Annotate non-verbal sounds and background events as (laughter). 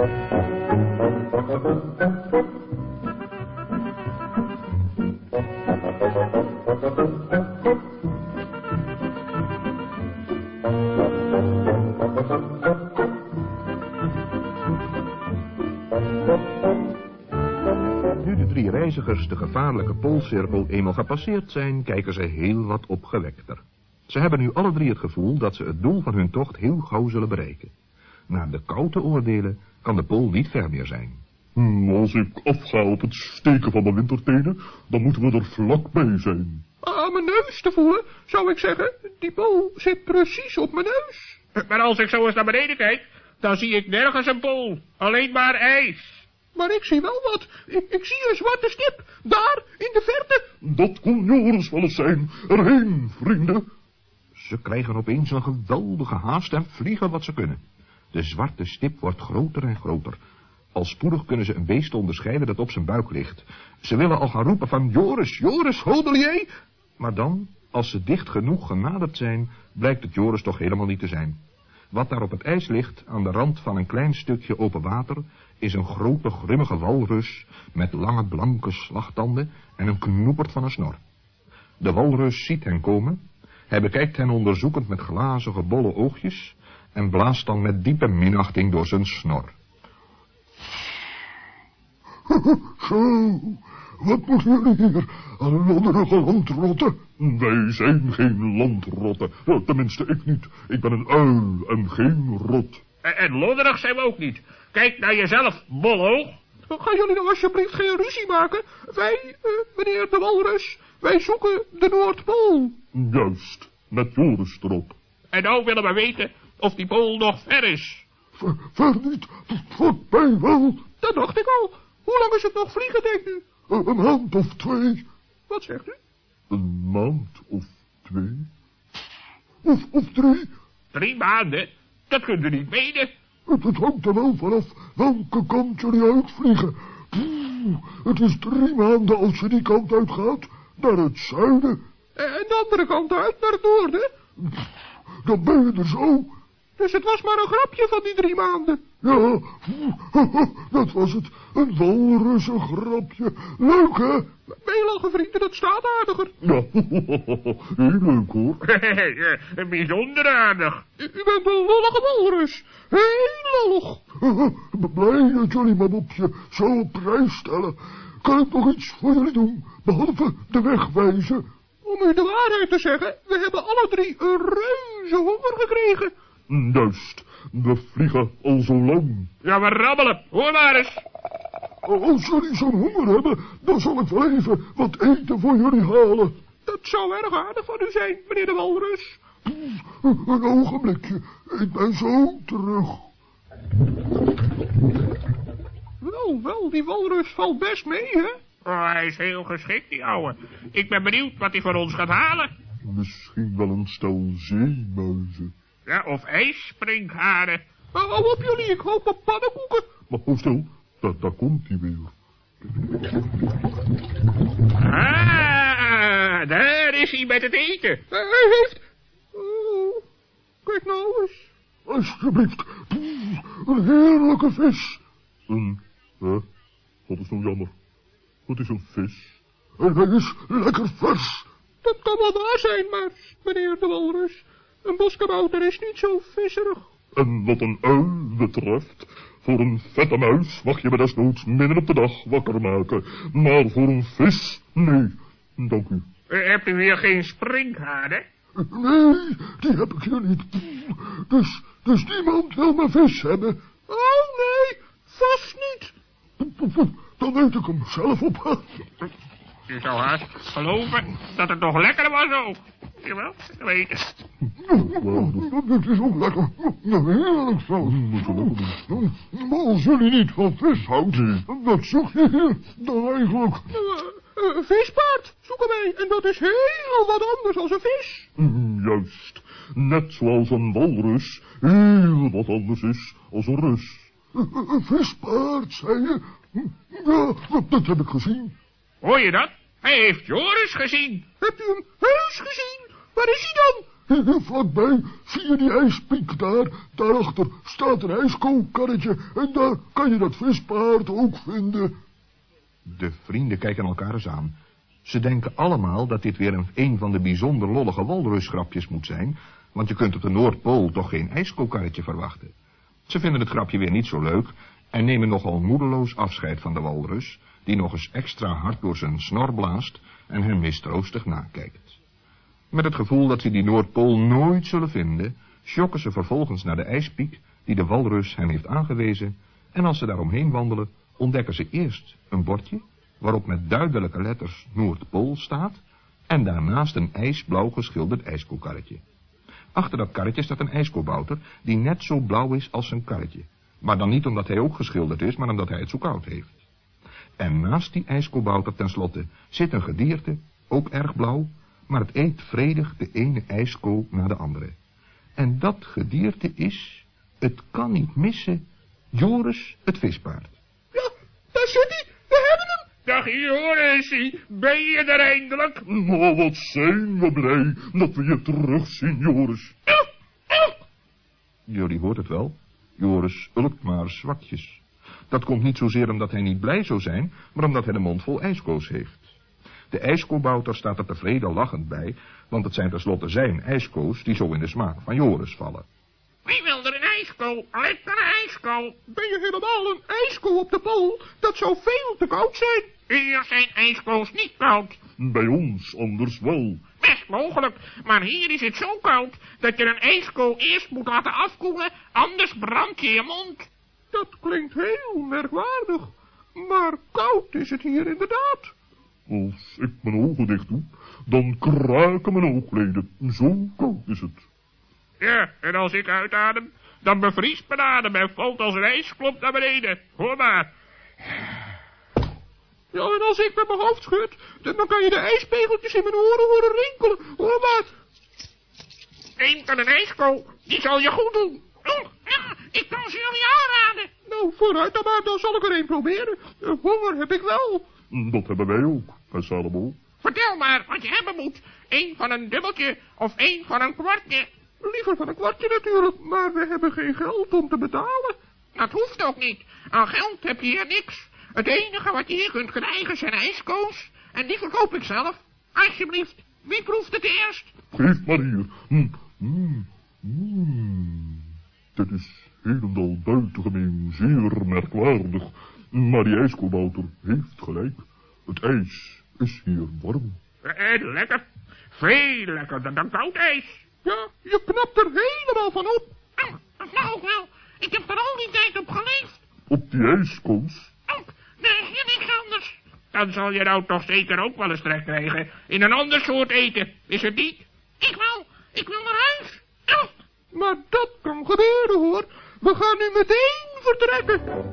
Nu de drie reizigers de gevaarlijke poolcirkel eenmaal gepasseerd zijn, kijken ze heel wat opgewekter. Ze hebben nu alle drie het gevoel dat ze het doel van hun tocht heel gauw zullen bereiken. Naar de kou te oordelen kan de pool niet ver meer zijn. Hm, Als ik afga op het steken van de wintertenen, dan moeten we er vlakbij zijn. Aan mijn neus te voelen, zou ik zeggen. Die pool zit precies op mijn neus. Maar als ik zo eens naar beneden kijk, dan zie ik nergens een pool. Alleen maar ijs. Maar ik zie wel wat. Ik, ik zie een zwarte stip. Daar, in de verte. Dat kon Joris wel eens zijn. Erheen, vrienden. Ze krijgen opeens een geweldige haast en vliegen wat ze kunnen. De zwarte stip wordt groter en groter. Al spoedig kunnen ze een beest onderscheiden dat op zijn buik ligt. Ze willen al gaan roepen van Joris, Joris, hodelier. Maar dan, als ze dicht genoeg genaderd zijn, blijkt het Joris toch helemaal niet te zijn. Wat daar op het ijs ligt, aan de rand van een klein stukje open water, is een grote grimmige walrus met lange blanke slagtanden en een knoepert van een snor. De walrus ziet hen komen, hij bekijkt hen onderzoekend met glazige bolle oogjes en blaast dan met diepe minachting door zijn snor. (laughs) Zo, wat moeten jullie hier lodderige landrotten? Wij zijn geen landrotten. Tenminste, ik niet. Ik ben een uil en geen rot. En, en lodderig zijn we ook niet. Kijk naar jezelf, bolhoog. Gaan jullie nou alsjeblieft geen ruzie maken? Wij, eh, meneer de walrus, wij zoeken de Noordpool. Juist, met Joris erop. En nou willen we weten of die pool nog ver is. Ver, ver niet, voorbij wel. Dat dacht ik al. Hoe lang is het nog vliegen, denkt u? Een een maand of twee. Wat zegt u? Een maand of twee. Of, of drie. Drie maanden? Dat kunt u niet menen. Het, het hangt er wel vanaf welke kant jullie uitvliegen. Poeh, het is drie maanden als je die kant uitgaat, naar het zuiden. Eh, En de andere kant uit, naar het noorden. Dan ben je er zo. Dus het was maar een grapje van die drie maanden. Ja, dat was het. Een walrussen grapje. Leuk, hè? Meelige vrienden, dat staat aardiger. Ja, heel leuk, hoor. (laughs) Bijzonder aardig. U, u bent een lollige walrus. Heel lollig. Blij dat jullie mijn mopje zo op prijs stellen. Kan ik nog iets voor jullie doen, behalve de weg wijzen? Om u de waarheid te zeggen, we hebben alle drie een reuze honger gekregen. Juist, we vliegen al zo lang. Ja, we rabbelen. Hoor maar eens. Als jullie zo'n honger hebben, dan zal ik wel even wat eten voor jullie halen. Dat zou erg aardig van u zijn, meneer de walrus. Een ogenblikje, ik ben zo terug. Wel, wel, die walrus valt best mee, hè? Oh, hij is heel geschikt, die ouwe. Ik ben benieuwd wat hij voor ons gaat halen. Misschien wel een stel zeemuizen. Ja, of ijssprinkhanen. Maar hou op jullie, ik hoop op pannenkoeken. Maar oh, stil, daar, komt hij weer. Ah, daar is hij met het eten. Hij heeft... Oh, kijk nou eens. Alsjeblieft, een heerlijke vis. Een, hè? Wat is nou jammer. Het is een vis. En hij is lekker vers. Dat kan wel waar zijn, maar, meneer de walrus, een boskabouter is niet zo visserig. En wat een uil betreft, voor een vette muis mag je me desnoods midden op de dag wakker maken. Maar voor een vis, nee, dank u. Eh, hebt u hier geen sprinkhanen? Nee, die heb ik hier niet. Dus, dus niemand wil mijn vis hebben. Oh, nee, vast niet. Dan eet ik hem zelf op. Je zou haast geloven dat het nog lekker was ook. Jawel, weten. Nou, dat is ook lekker. Heerlijk zo. Maar als jullie niet van vis houden, wat zoek je hier dan eigenlijk? Een vispaard zoeken wij, en dat is heel wat anders als een vis. Juist, net zoals een walrus heel wat anders is als een rus. Een vispaard, zei je? Ja, dat, dat heb ik gezien. Hoor je dat? Hij heeft Joris gezien. Hebt u hem heus gezien? Waar is hij dan? (laughs) Vlakbij, zie je die ijspiek daar? Daarachter staat een ijskookkarretje en daar kan je dat vispaard ook vinden. De vrienden kijken elkaar eens aan. Ze denken allemaal dat dit weer een, van de bijzonder lollige walrusgrapjes moet zijn, want je kunt op de Noordpool toch geen ijskookkarretje verwachten. Ze vinden het grapje weer niet zo leuk en nemen nogal moedeloos afscheid van de walrus, die nog eens extra hard door zijn snor blaast en hen mistroostig nakijkt. Met het gevoel dat ze die Noordpool nooit zullen vinden, sjokken ze vervolgens naar de ijspiek die de walrus hen heeft aangewezen, en als ze daaromheen wandelen, ontdekken ze eerst een bordje, waarop met duidelijke letters Noordpool staat, en daarnaast een ijsblauw geschilderd ijskoelkarretje. Achter dat karretje staat een ijskoolbouter, die net zo blauw is als zijn karretje. Maar dan niet omdat hij ook geschilderd is, maar omdat hij het zo koud heeft. En naast die ijskoolbouter tenslotte zit een gedierte, ook erg blauw, maar het eet vredig de ene ijskool na de andere. En dat gedierte is, het kan niet missen, Joris het vispaard. Ja, daar zit hij. We hebben hem. Dag Jorisie, ben je er eindelijk? Oh, wat zijn we blij dat we je terugzien, Joris. Jullie hoort het wel. Joris ulkt maar zwakjes. Dat komt niet zozeer omdat hij niet blij zou zijn, maar omdat hij de mond vol ijskoos heeft. De ijskoolbouter staat er tevreden lachend bij, want het zijn tenslotte zijn ijskoos die zo in de smaak van Joris vallen. Wie wil er een ijskool? Lekkere ijskool. Ben je helemaal een ijskool op de pool? Dat zou veel te koud zijn. Hier zijn ijskools niet koud. Bij ons anders wel. Best mogelijk, maar hier is het zo koud dat je een ijskool eerst moet laten afkoelen, anders brand je je mond. Dat klinkt heel merkwaardig. Maar koud is het hier inderdaad. Als ik mijn ogen dicht doe, dan kraken mijn oogleden. Zo koud is het. Ja, en als ik uitadem, dan bevriest mijn adem en valt als een ijsklomp naar beneden. Hoor maar. Ja, en als ik met mijn hoofd schud, dan kan je de ijspegeltjes in mijn oren horen rinkelen. Hoor maar. Neem dan een ijskool, die zal je goed doen. Oh, ja, ik kan ze jullie aanraden. Nou, vooruit dan maar, dan zal ik er een proberen. Eh, Honger heb ik wel. Dat hebben wij ook, Salomo. Vertel maar wat je hebben moet. Eén van een dubbeltje of één van een kwartje. Liever van een kwartje natuurlijk, maar we hebben geen geld om te betalen. Dat hoeft ook niet. Aan geld heb je hier niks. Het enige wat je hier kunt krijgen zijn ijskoos. En die verkoop ik zelf. Alsjeblieft, wie proeft het eerst? Geef maar hier. Mm, mm, mm. Dit is helemaal buitengemeen zeer merkwaardig. Maar die ijskoolbouter heeft gelijk. Het ijs is hier warm. Eh, lekker. Veel lekkerder dan koud ijs. Ja, je knapt er helemaal van op. Oh, dat mag ook wel. Ik heb er al die tijd op geleefd. Op die ijskoos? Oh, er is hier niks anders. Dan zal je nou toch zeker ook wel eens trek krijgen in een ander soort eten, is het niet? Ik wil, ik wil naar huis. Oh. Maar dat kan gebeuren hoor. We gaan nu meteen vertrekken.